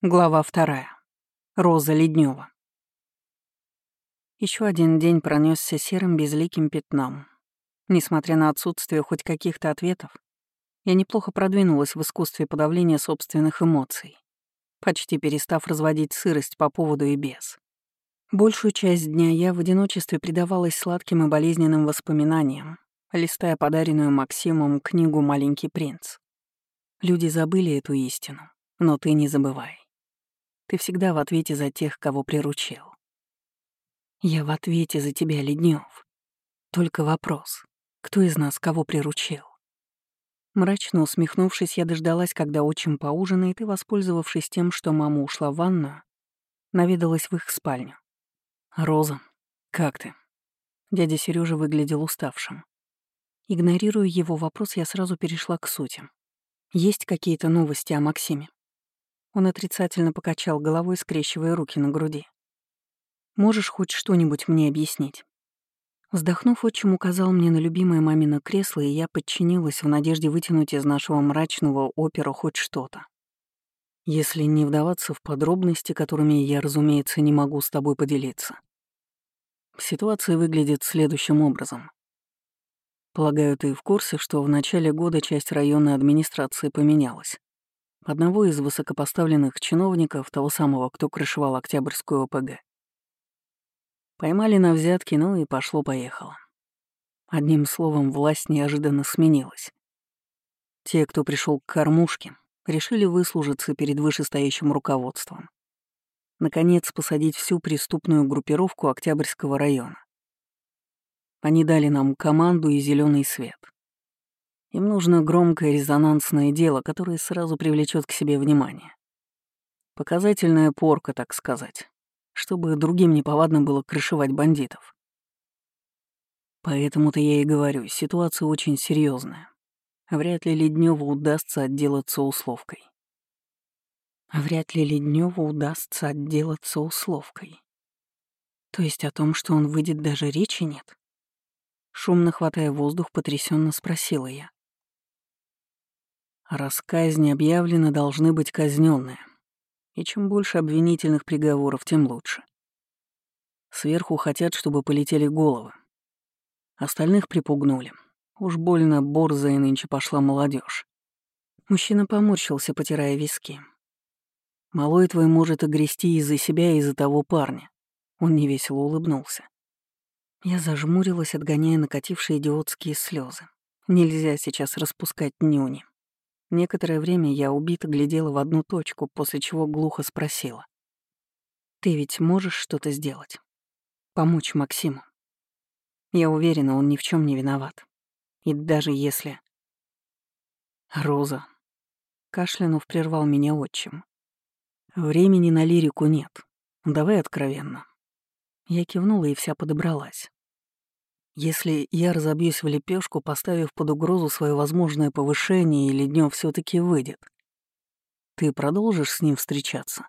Глава вторая. Роза Леднева. Еще один день пронесся серым безликим пятном. Несмотря на отсутствие хоть каких-то ответов, я неплохо продвинулась в искусстве подавления собственных эмоций, почти перестав разводить сырость по поводу и без. Большую часть дня я в одиночестве предавалась сладким и болезненным воспоминаниям, листая подаренную Максимом книгу «Маленький принц». Люди забыли эту истину, но ты не забывай. Ты всегда в ответе за тех, кого приручил. Я в ответе за тебя, Леднев. Только вопрос, кто из нас кого приручил? Мрачно усмехнувшись, я дождалась, когда отчим поужинает, и, воспользовавшись тем, что мама ушла в ванную, наведалась в их спальню. «Роза, как ты?» Дядя Сережа выглядел уставшим. Игнорируя его вопрос, я сразу перешла к сути. «Есть какие-то новости о Максиме?» Он отрицательно покачал головой, скрещивая руки на груди. «Можешь хоть что-нибудь мне объяснить?» Вздохнув, отчим указал мне на любимое мамино кресло, и я подчинилась в надежде вытянуть из нашего мрачного опера хоть что-то. Если не вдаваться в подробности, которыми я, разумеется, не могу с тобой поделиться. Ситуация выглядит следующим образом. Полагаю, ты в курсе, что в начале года часть районной администрации поменялась одного из высокопоставленных чиновников, того самого, кто крышевал Октябрьскую ОПГ. Поймали на взятки, ну и пошло-поехало. Одним словом, власть неожиданно сменилась. Те, кто пришел к кормушке, решили выслужиться перед вышестоящим руководством. Наконец, посадить всю преступную группировку Октябрьского района. Они дали нам команду и зеленый свет. Им нужно громкое резонансное дело, которое сразу привлечет к себе внимание. Показательная порка, так сказать, чтобы другим неповадно было крышевать бандитов. Поэтому-то я и говорю, ситуация очень серьезная. Вряд ли Ледневу удастся отделаться условкой. Вряд ли Ледневу удастся отделаться условкой. То есть о том, что он выйдет, даже речи нет? Шумно хватая воздух, потрясенно спросила я. Раз казни объявлены, должны быть казненные. И чем больше обвинительных приговоров, тем лучше. Сверху хотят, чтобы полетели головы. Остальных припугнули. Уж больно борзая нынче пошла молодежь. Мужчина поморщился, потирая виски. Малой твой может огрести из-за себя и из-за того парня. Он невесело улыбнулся. Я зажмурилась, отгоняя накатившие идиотские слезы. Нельзя сейчас распускать нюни. Некоторое время я убито глядела в одну точку, после чего глухо спросила. «Ты ведь можешь что-то сделать? Помочь Максиму?» Я уверена, он ни в чем не виноват. И даже если... «Роза», — кашлянув прервал меня отчим. «Времени на лирику нет. Давай откровенно». Я кивнула и вся подобралась. Если я разобьюсь в лепешку, поставив под угрозу свое возможное повышение, или днем все таки выйдет, ты продолжишь с ним встречаться?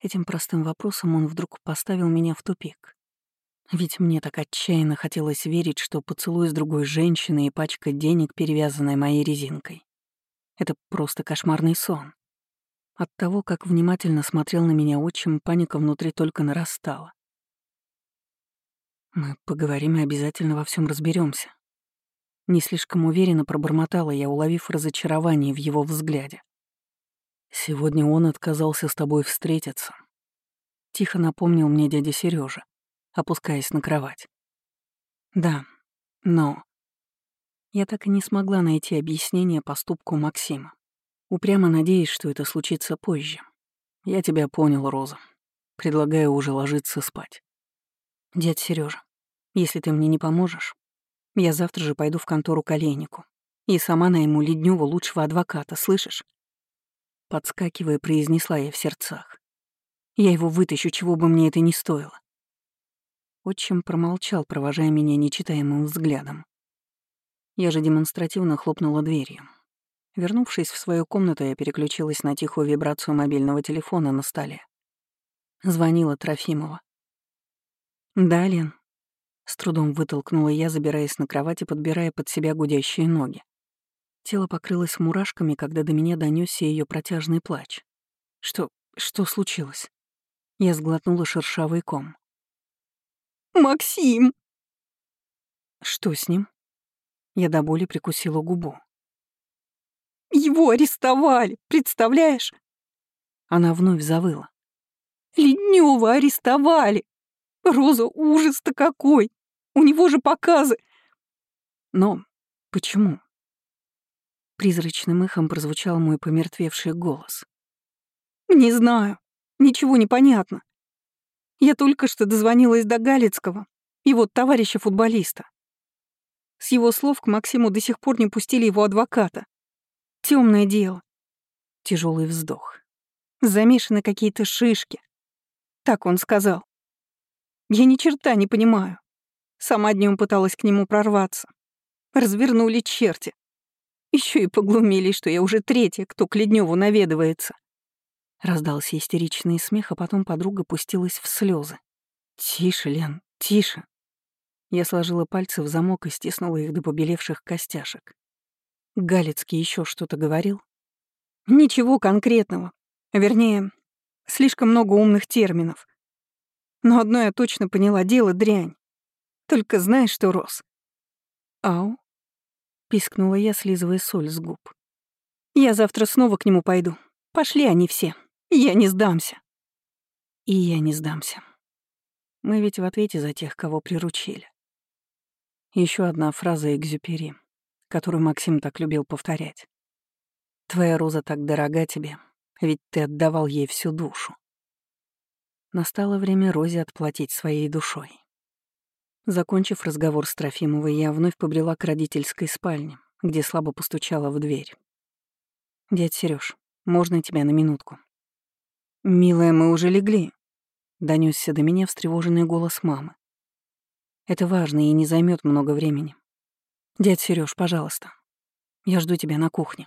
Этим простым вопросом он вдруг поставил меня в тупик. Ведь мне так отчаянно хотелось верить, что поцелуй с другой женщиной и пачка денег, перевязанная моей резинкой. Это просто кошмарный сон. От того, как внимательно смотрел на меня отчим, паника внутри только нарастала. Мы поговорим и обязательно во всем разберемся. Не слишком уверенно пробормотала я, уловив разочарование в его взгляде. Сегодня он отказался с тобой встретиться. Тихо напомнил мне дядя Сережа, опускаясь на кровать. Да, но... Я так и не смогла найти объяснение поступку Максима. Упрямо надеюсь, что это случится позже. Я тебя понял, Роза. Предлагаю уже ложиться спать. «Дядь Сережа, если ты мне не поможешь, я завтра же пойду в контору к Олейнику и сама найму Леднёва лучшего адвоката, слышишь?» Подскакивая, произнесла я в сердцах. «Я его вытащу, чего бы мне это ни стоило». Отчим промолчал, провожая меня нечитаемым взглядом. Я же демонстративно хлопнула дверью. Вернувшись в свою комнату, я переключилась на тихую вибрацию мобильного телефона на столе. Звонила Трофимова. «Да, Лен». С трудом вытолкнула я, забираясь на кровать и подбирая под себя гудящие ноги. Тело покрылось мурашками, когда до меня донёсся ее протяжный плач. Что... что случилось? Я сглотнула шершавый ком. «Максим!» Что с ним? Я до боли прикусила губу. «Его арестовали, представляешь?» Она вновь завыла. «Леднева арестовали! Роза, ужас-то какой! У него же показы!» Но почему? Призрачным эхом прозвучал мой помертвевший голос. «Не знаю. Ничего не понятно. Я только что дозвонилась до Галицкого, его товарища-футболиста. С его слов к Максиму до сих пор не пустили его адвоката. Темное дело. Тяжелый вздох. Замешаны какие-то шишки. Так он сказал. Я ни черта не понимаю. Сама днем пыталась к нему прорваться. Развернули черти. Еще и поглумились, что я уже третья, кто к Ледневу наведывается. Раздался истеричный смех, а потом подруга пустилась в слезы. «Тише, Лен, тише!» Я сложила пальцы в замок и стиснула их до побелевших костяшек. Галицкий еще что-то говорил? Ничего конкретного. Вернее, слишком много умных терминов. Но одно я точно поняла, дело дрянь. Только знаешь что, Рос? «Ау?» — пискнула я, слизывая соль с губ. «Я завтра снова к нему пойду. Пошли они все». Я не сдамся. И я не сдамся. Мы ведь в ответе за тех, кого приручили. Еще одна фраза Экзюпери, которую Максим так любил повторять. «Твоя роза так дорога тебе, ведь ты отдавал ей всю душу». Настало время Розе отплатить своей душой. Закончив разговор с Трофимовой, я вновь побрела к родительской спальне, где слабо постучала в дверь. «Дядь Серёж, можно тебя на минутку?» «Милая, мы уже легли», — донесся до меня встревоженный голос мамы. «Это важно и не займет много времени. Дядь Сереж, пожалуйста, я жду тебя на кухне».